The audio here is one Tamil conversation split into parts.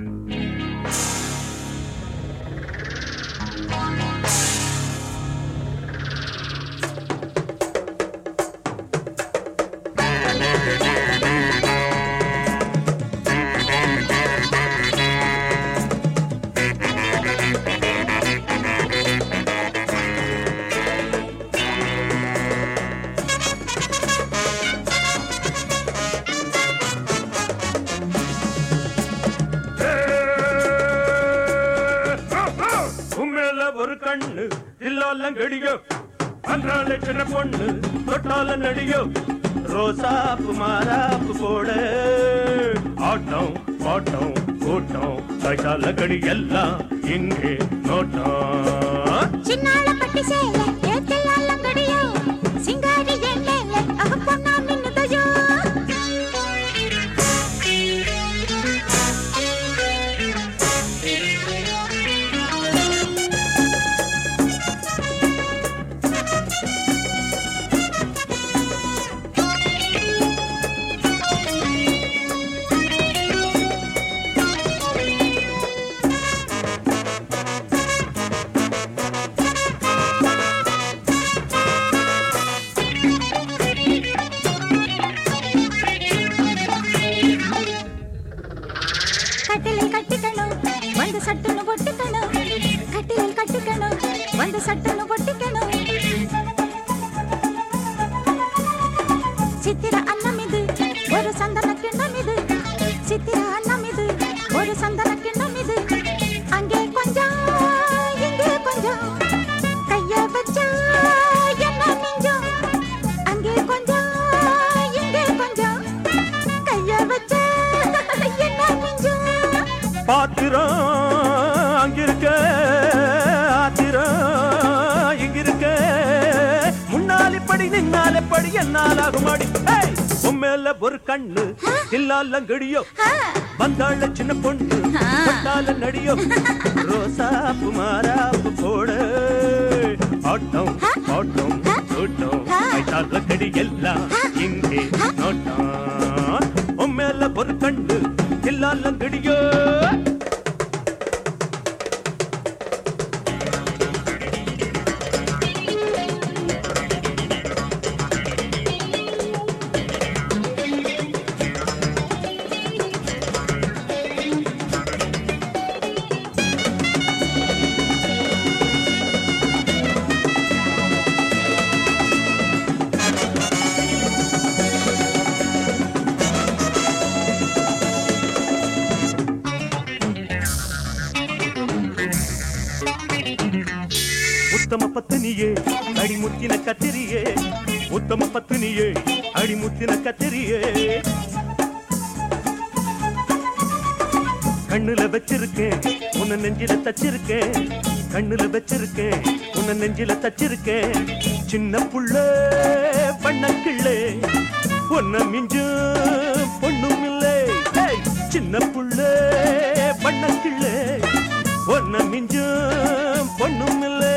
Mm-hmm. உண்மையில ஒரு கண்ணு இல்லால கடியோ அன்றால சின்ன பொண்ணு தொட்டால நடியோ. ரோசாப்பு மாறாப்பு போட. ஆட்டம் பாட்டம் கூட்டம் கைட்டால கடி எல்லாம் இங்கே நோட்டம். சின்னாள பட்டி சேல. சட்டுன்னு பொட்டிக்கணும் சித்திர அன்னம் இது ஒரு சந்தன கிண்ணம் இது. சித்திர அன்னம் இது ஒரு சந்தன கிண்ணம் இது. அங்கே கொஞ்சம் இங்கே கொஞ்சம் கைய வச்சா என்ன மிஞ்சம் அங்கே கொஞ்சம் இங்கே கொஞ்சம் கைய வச்சா என்ன மிஞ்சம் பாத்திரம் அங்கிருக்க. படி என்னால் ஆகுமாடி ஏய், உன் மேல ஒரு கண்ணு இல்லாலங்கடியோ ஆ, வந்தாள சின்ன பொண்ணு தொட்டால நடியோ? ரோசாப்பு மாறாப்பு போட ஆட்டம் பாட்டம் கூட்டம் கைத்தால கடி எல்லாம். உத்தம பத்தினியே அடிமுத்தின கத்திரியே. உத்தம பத்தினியே அடிமுத்தின கத்திரியே. கண்ணுல வச்சிருக்கேன் உன்னை நெஞ்சில தச்சிருக்கேன். கண்ணுல வச்சிருக்கேன் உன்னை நெஞ்சில தச்சிருக்கேன். சின்ன புள்ள பண்ணக்கிள்ளே ஒன்ன மிஞ்சும். உன்னை மிஞ்சும் பொண்ணும் இல்லை.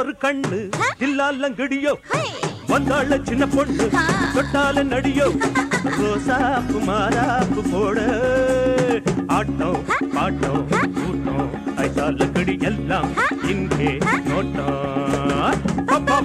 ஒரு கண்ணு இல்லாலங்கடியோ வந்தாள சின்ன பொண்ணு. தொட்டால நடியோ. ரோசாப்பு மாறாப்பு போட. ஆட்டம் பாட்டம் கூட்டம் ஐசால கடி எல்லாம் இங்கே நோட்டம். Hey!